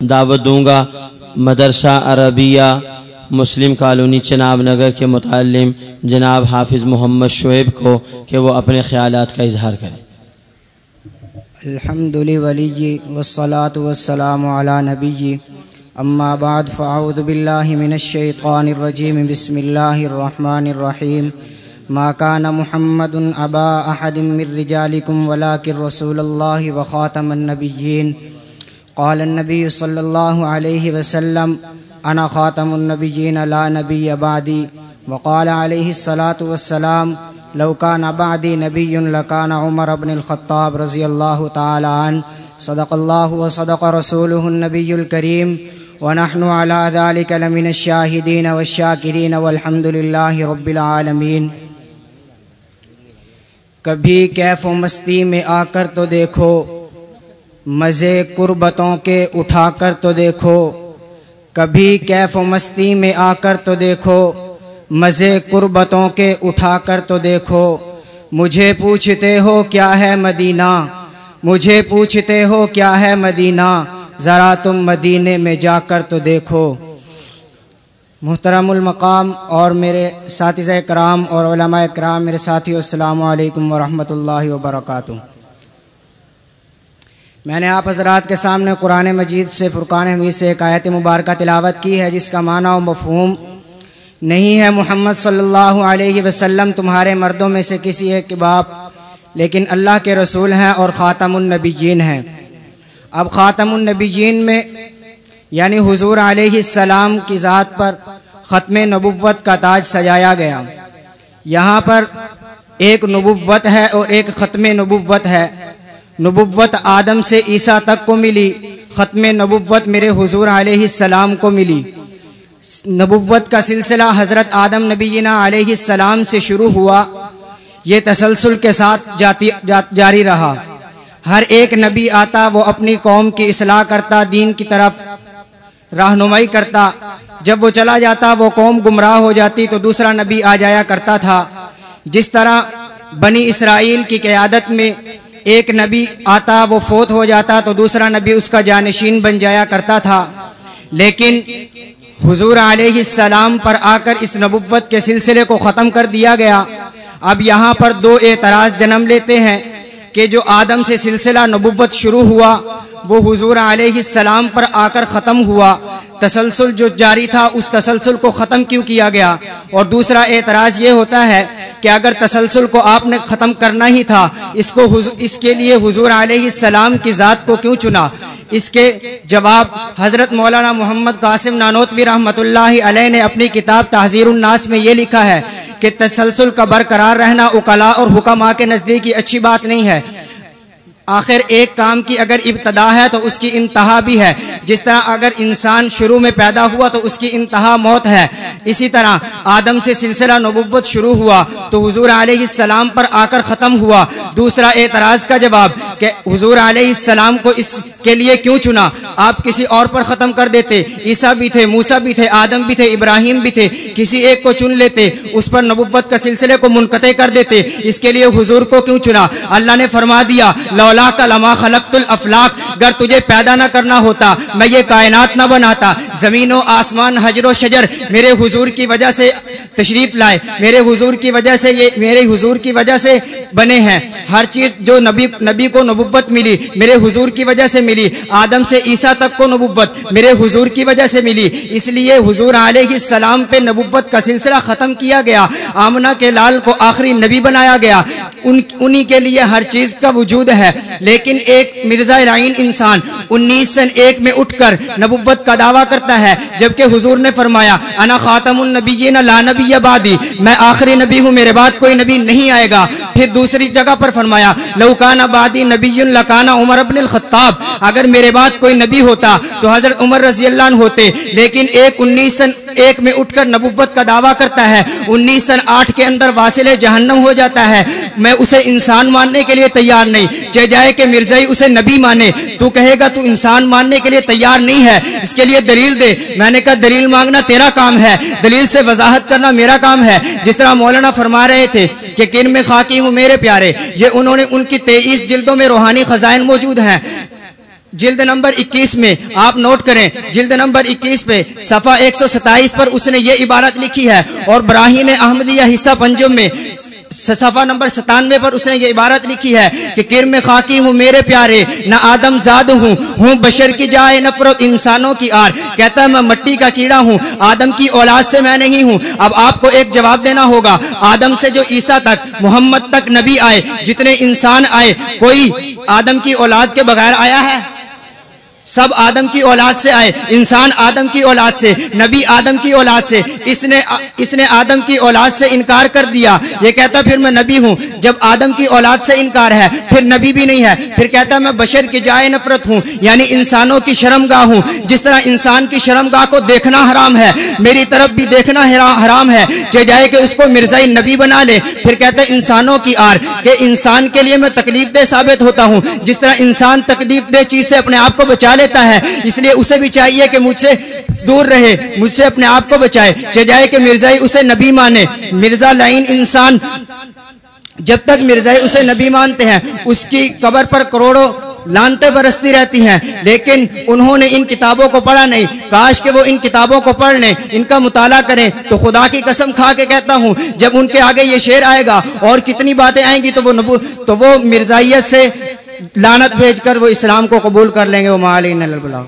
دعوت دوں گا۔ مدرسہ عربیہ، مسلم کالونی چناب نگر کے متعلم جناب حافظ محمد شعیب کو کہ وہ اپنے خیالات کا اظہار کریں الحمد لولی والصلاة والسلام على نبی۔ اما بعد، فاعوذ باللہ من الشیطان الرجیم۔ بسم اللہ الرحمن الرحیم۔ ما كان محمد ابا احد من رجالكم ولكن رسول الله وخاتم النبيين قال النبي صلى الله عليه وسلم انا خاتم النبيين، لا نبي بعدي. وقال عليه الصلاه والسلام، لو كان بعدي نبي لكان عمر بن الخطاب رضي الله تعالى عنه. صدق الله وصدق رسوله النبي الكريم. ونحن على ذلك لمن الشاهدين والشاكرين والحمد لله رب العالمين. کبھی کیف و مستی میں آ کر تو دیکھو مزے قربتوں کے اٹھا کر تو دیکھو۔ کبھی کیف و مستی میں آ کر تو دیکھو۔ مزے قربتوں کے اٹھا کر تو دیکھو۔ مجھے پوچھتے ہو کیا ہے مدینہ؟ مجھے پوچھتے ہو کیا ہے مدینہ؟ ذرا تم مدینے میں جا کر تو دیکھو۔ محترم المقام اور میرے ساتذہ کرام اور علماء کرام، میرے ساتھی السلام علیکم ورحمۃ اللہ وبرکاتہ۔ میں نے آپ حضرات کے سامنے قرآن مجید سے، فرقان حمید سے ایک آیت مبارکہ تلاوت کی ہے، جس کا معنی و مفہوم نہیں ہے محمد صلی اللہ علیہ وسلم، تمہارے مردوں میں سے کسی ایک باپ، لیکن اللہ کے رسول ہیں اور خاتم النبیین ہیں۔ اب خاتم النبیین میں یعنی حضور علیہ السلام کی ذات پر ختم نبوت کا تاج سجایا گیا۔ یہاں پر ایک نبوت ہے اور ایک ختم نبوت ہے۔ نبوت آدم سے عیسیٰ تک کو ملی، ختم نبوت میرے حضور علیہ السلام کو ملی۔ نبوت کا سلسلہ حضرت آدم نبینا علیہ السلام سے شروع ہوا۔ یہ تسلسل کے ساتھ جاتی جاری رہا۔ ہر ایک نبی آتا، وہ اپنی قوم کی اصلاح کرتا، دین کی طرف رہنمائی کرتا۔ جب وہ چلا جاتا، وہ قوم گمراہ ہو جاتی تو دوسرا نبی آ جایا کرتا تھا۔ جس طرح بنی اسرائیل کی قیادت میں ایک نبی آتا، وہ فوت ہو جاتا تو دوسرا نبی اس کا جانشین بن جایا کرتا تھا۔ لیکن حضور علیہ السلام پر آ کر اس نبوت کے سلسلے کو ختم کر دیا گیا۔ اب یہاں پر دو اعتراض جنم لیتے ہیں کہ جو آدم سے سلسلہ نبوت شروع ہوا، وہ حضور علیہ السلام پر آ کر ختم ہوا۔ تسلسل جو جاری تھا، اس تسلسل کو ختم کیوں کیا گیا؟ اور دوسرا اعتراض یہ ہوتا ہے کہ اگر تسلسل کو آپ نے ختم کرنا ہی تھا، اس کو اس کے لیے حضور علیہ السلام کی ذات کو کیوں چنا؟ اس کے جواب حضرت مولانا محمد قاسم نانوتوی رحمۃ اللہ علیہ نے اپنی کتاب تحذیر الناس میں یہ لکھا ہے کہ تسلسل کا برقرار رہنا اکلا اور حکماء کے نزدیکی اچھی بات نہیں ہے۔ آخر ایک کام کی اگر ابتدا ہے تو اس کی انتہا بھی ہے۔ جس طرح اگر انسان شروع میں پیدا ہوا تو اس کی انتہا موت ہے۔ اسی طرح آدم سے سلسلہ نبوت شروع ہوا تو حضور علیہ السلام پر آ کر ختم ہوا۔ دوسرا اعتراض کا جواب کہ حضور علیہ السلام کو اس کے لیے کیوں چنا؟ آپ کسی اور پر ختم کر دیتے۔ عیسیٰ بھی تھے موسا بھی تھے، آدم بھی تھے، ابراہیم بھی تھے۔ کسی ایک کو چن لیتے، اس پر نبوت کا سلسلے کو منقطع کر دیتے۔ اس کے لیے حضور کو کیوں چنا؟ اللہ نے فرما دیا، لولا کا لما خلقت الافلاق۔ گر تجھے پیدا نہ کرنا ہوتا، میں یہ کائنات نہ بناتا۔ زمین و آسمان، حجر و شجر، میرے حضور کی وجہ سے تشریف لائے۔ میرے حضور کی وجہ سے یہ میرے حضور کی وجہ سے بنے ہیں۔ ہر چیز جو نبی نبی کو نبوت ملی، میرے حضور کی وجہ سے ملی۔ آدم سے عیسیٰ تک کو نبوت میرے حضور کی وجہ سے ملی۔ اس لیے حضور علیہ السلام پہ نبوت کا سلسلہ ختم کیا گیا۔ آمنہ کے لال کو آخری نبی بنایا گیا۔ ان انہی کے لیے ہر چیز کا وجود ہے۔ لیکن ایک مرزا لائن انسان انیس سن ایک میں اٹھ کر نبوت کا دعویٰ کرتا ہے۔ جبکہ حضور نے فرمایا، انا خاتم النبیین لا نبی بادی میں آخری نبی ہوں میرے بعد کوئی نبی نہیں آئے گا۔ پھر دوسری جگہ پر فرمایا لوکان بادی نبی لکانا عمر ابن الخطاب، اگر میرے بعد کوئی نبی ہوتا تو حضرت عمر رضی اللہ عنہ ہوتے، لیکن ایک انیس سن ایک میں اٹھ کر نبوت کا دعویٰ کرتا ہے انیس سن آٹھ کے اندر واصل جہنم ہو جاتا ہے، میں اسے انسان ماننے کے لیے تیار نہیں چہ جائے کہ مرزائی اسے نبی مانے، تو کہے گا تو انسان ماننے کے لیے تیار نہیں ہے، اس کے لیے دلیل دے، میں نے کہا دلیل مانگنا تیرا کام ہے، دلیل سے وضاحت کرنا میرا کام ہے، جس طرح مولانا فرما رہے تھے کہ کن میں خاکی ہوں میرے پیارے، یہ انہوں نے ان کی تیئیس جلدوں میں روحانی خزائن موجود ہیں۔ جلد نمبر اکیس میں آپ نوٹ کریں، جلد نمبر اکیس پہ صفحہ ایک سو ستائیس پر اس نے یہ عبارت لکھی ہے، اور براہین احمدیہ حصہ پنجم میں صفحہ نمبر ستانوے پر اس نے یہ عبارت لکھی ہے کہ کرم خاکی ہوں میرے پیارے، نہ آدم زاد ہوں ہوں بشر کی جائے نفرت، انسانوں کی آر۔ کہتا ہے میں مٹی کا کیڑا ہوں، آدم کی اولاد سے میں نہیں ہوں۔ اب آپ کو ایک جواب دینا ہوگا، آدم سے جو عیسیٰ تک، محمد تک نبی آئے، جتنے انسان آئے، کوئی آدم کی اولاد کے بغیر آیا ہے؟ سب آدم کی اولاد سے آئے، انسان آدم کی اولاد سے، نبی آدم کی اولاد سے، اس نے اس نے آدم کی اولاد سے انکار کر دیا۔ یہ کہتا پھر میں نبی ہوں، جب آدم کی اولاد سے انکار ہے، پھر نبی بھی نہیں ہے۔ پھر کہتا میں بشر کی جائے نفرت ہوں یعنی انسانوں کی شرم گاہ ہوں۔ جس طرح انسان کی شرم گاہ کو دیکھنا حرام ہے، میری طرف بھی دیکھنا حرام ہے۔ جائے کہ اس کو مرزائی نبی بنا لے، پھر کہتا انسانوں کی آر، کہ انسان کے لیے میں تکلیف دہ ثابت ہوتا ہوں۔ جس طرح انسان تکلیف دہ چیز سے اپنے آپ کو بچا لیتا ہے۔ اس لیے اسے بھی چاہیے کہ مجھ سے دور رہے، مجھ سے اپنے آپ کو بچائے جائے کہ مرزائی اسے نبی مانے۔ مرزا لائن انسان، جب تک مرزائی اسے نبی مانتے ہیں، اس کی قبر پر کروڑوں لانتے برستی رہتی ہیں۔ لیکن انہوں نے ان کتابوں کو پڑھا نہیں۔ کاش کہ وہ ان کتابوں کو پڑھ لیں، ان کا مطالعہ کریں۔ تو خدا کی قسم کھا کے کہتا ہوں، جب ان کے آگے یہ شعر آئے گا اور کتنی باتیں آئیں گی تو وہ نبو، تو وہ مرزائیت سے لانت بھیج کر وہ اسلام کو قبول کر لیں گے وہ مالین اللہ